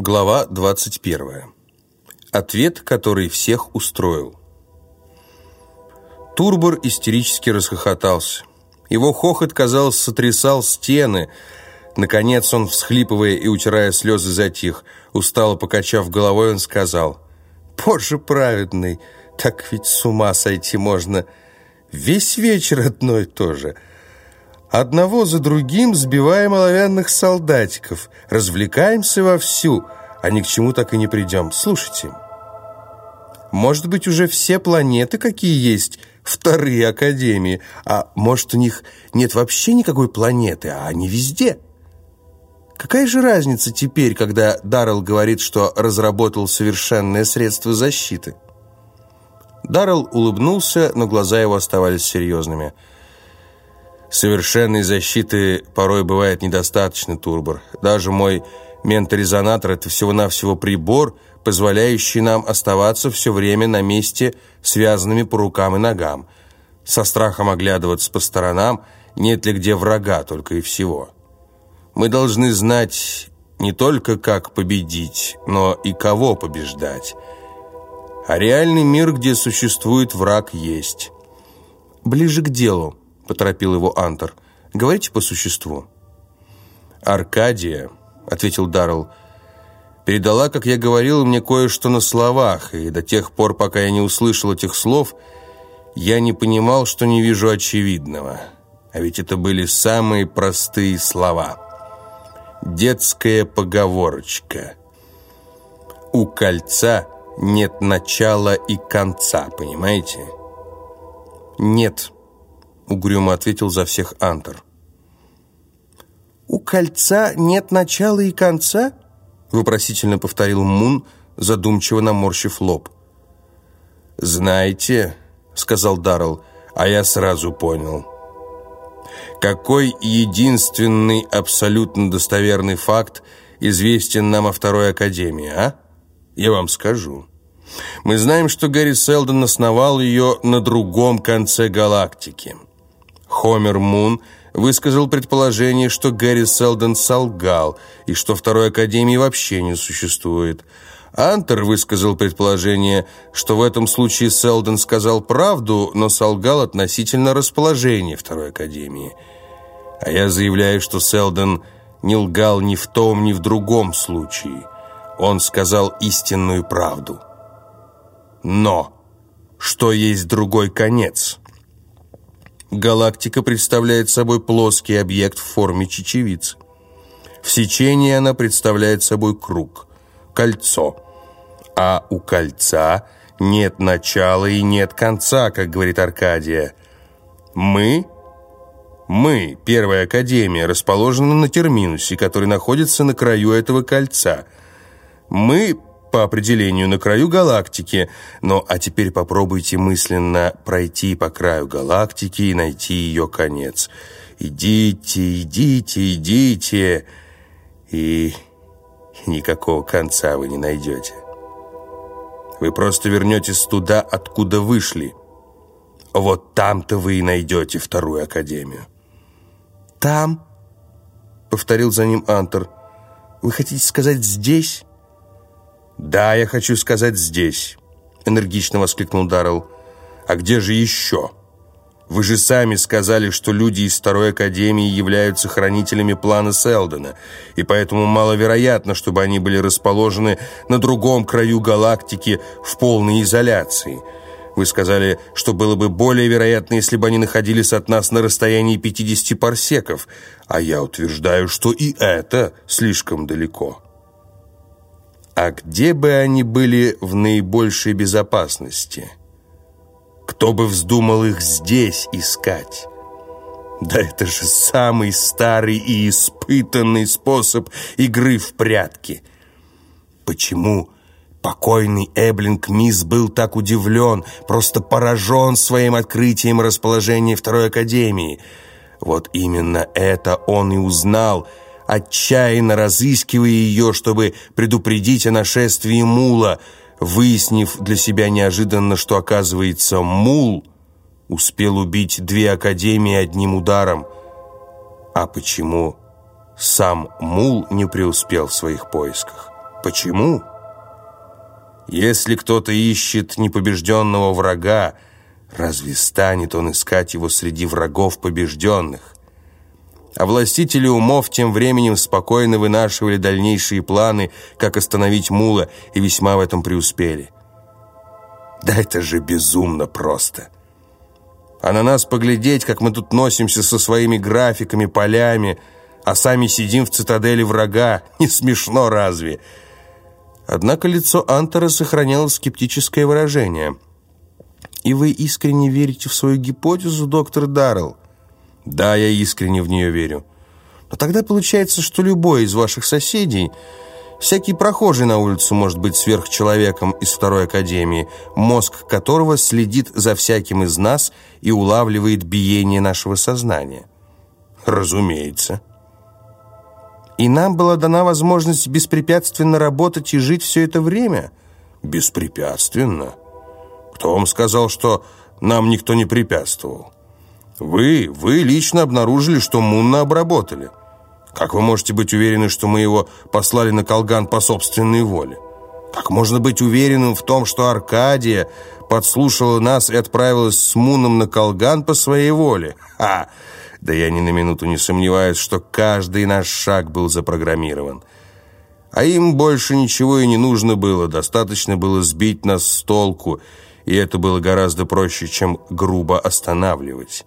Глава 21. Ответ, который всех устроил. Турбор истерически расхохотался. Его хохот, казалось, сотрясал стены. Наконец он, всхлипывая и утирая слезы, затих. Устало покачав головой, он сказал, «Боже праведный, так ведь с ума сойти можно. Весь вечер одно и то же». Одного за другим сбиваем оловянных солдатиков, развлекаемся вовсю, а ни к чему так и не придем. Слушайте, может быть, уже все планеты, какие есть, вторые академии, а может, у них нет вообще никакой планеты, а они везде. Какая же разница теперь, когда Даррелл говорит, что разработал совершенное средство защиты? Даррелл улыбнулся, но глаза его оставались серьезными – Совершенной защиты порой бывает недостаточно, Турбор. Даже мой менторезонатор – это всего-навсего прибор, позволяющий нам оставаться все время на месте, связанными по рукам и ногам. Со страхом оглядываться по сторонам, нет ли где врага, только и всего. Мы должны знать не только, как победить, но и кого побеждать. А реальный мир, где существует враг, есть. Ближе к делу поторопил его Антер. «Говорите по существу». «Аркадия», — ответил Даррелл, «передала, как я говорил, мне кое-что на словах, и до тех пор, пока я не услышал этих слов, я не понимал, что не вижу очевидного. А ведь это были самые простые слова. Детская поговорочка. У кольца нет начала и конца, понимаете?» «Нет», угрюмо ответил за всех Антер. «У кольца нет начала и конца?» вопросительно повторил Мун, задумчиво наморщив лоб. «Знаете», — сказал Даррелл, — «а я сразу понял». «Какой единственный абсолютно достоверный факт известен нам о Второй Академии, а? Я вам скажу». Мы знаем, что Гэри Селдон основал ее на другом конце галактики. Хомер Мун высказал предположение, что Гэри Селдон солгал и что Второй Академии вообще не существует. Антер высказал предположение, что в этом случае Селдон сказал правду, но солгал относительно расположения Второй Академии. А я заявляю, что Селдон не лгал ни в том, ни в другом случае. Он сказал истинную правду. Но что есть другой конец? Галактика представляет собой плоский объект в форме чечевицы. В сечении она представляет собой круг, кольцо. А у кольца нет начала и нет конца, как говорит Аркадия. Мы, мы, Первая Академия, расположены на терминусе, который находится на краю этого кольца. Мы по определению на краю галактики. Но а теперь попробуйте мысленно пройти по краю галактики и найти ее конец. Идите, идите, идите, и никакого конца вы не найдете. Вы просто вернетесь туда, откуда вышли. Вот там-то вы и найдете вторую академию. «Там?» — повторил за ним Антер. «Вы хотите сказать здесь?» «Да, я хочу сказать здесь», — энергично воскликнул Даррелл. «А где же еще? Вы же сами сказали, что люди из Второй Академии являются хранителями плана Селдона, и поэтому маловероятно, чтобы они были расположены на другом краю галактики в полной изоляции». Вы сказали, что было бы более вероятно, если бы они находились от нас на расстоянии 50 парсеков, а я утверждаю, что и это слишком далеко. А где бы они были в наибольшей безопасности? Кто бы вздумал их здесь искать? Да это же самый старый и испытанный способ игры в прятки. Почему покойный Эблинг Мисс был так удивлен, просто поражен своим открытием расположения Второй Академии? Вот именно это он и узнал – отчаянно разыскивая ее, чтобы предупредить о нашествии мула, выяснив для себя неожиданно, что, оказывается, мул успел убить две академии одним ударом. А почему сам мул не преуспел в своих поисках? Почему? Если кто-то ищет непобежденного врага, разве станет он искать его среди врагов побежденных? А властители умов тем временем спокойно вынашивали дальнейшие планы, как остановить Мула, и весьма в этом преуспели. Да это же безумно просто. А на нас поглядеть, как мы тут носимся со своими графиками, полями, а сами сидим в цитадели врага. Не смешно разве?» Однако лицо Антера сохраняло скептическое выражение. «И вы искренне верите в свою гипотезу, доктор Даррелл?» «Да, я искренне в нее верю. Но тогда получается, что любой из ваших соседей, всякий прохожий на улицу может быть сверхчеловеком из второй академии, мозг которого следит за всяким из нас и улавливает биение нашего сознания». «Разумеется». И нам была дана возможность беспрепятственно работать и жить все это время? Беспрепятственно? Кто вам сказал, что нам никто не препятствовал? Вы, вы лично обнаружили, что Мунна обработали. Как вы можете быть уверены, что мы его послали на Колган по собственной воле? Как можно быть уверенным в том, что Аркадия подслушала нас и отправилась с Муном на Колган по своей воле? Ха! Да я ни на минуту не сомневаюсь, что каждый наш шаг был запрограммирован. А им больше ничего и не нужно было, достаточно было сбить нас с толку, и это было гораздо проще, чем грубо останавливать».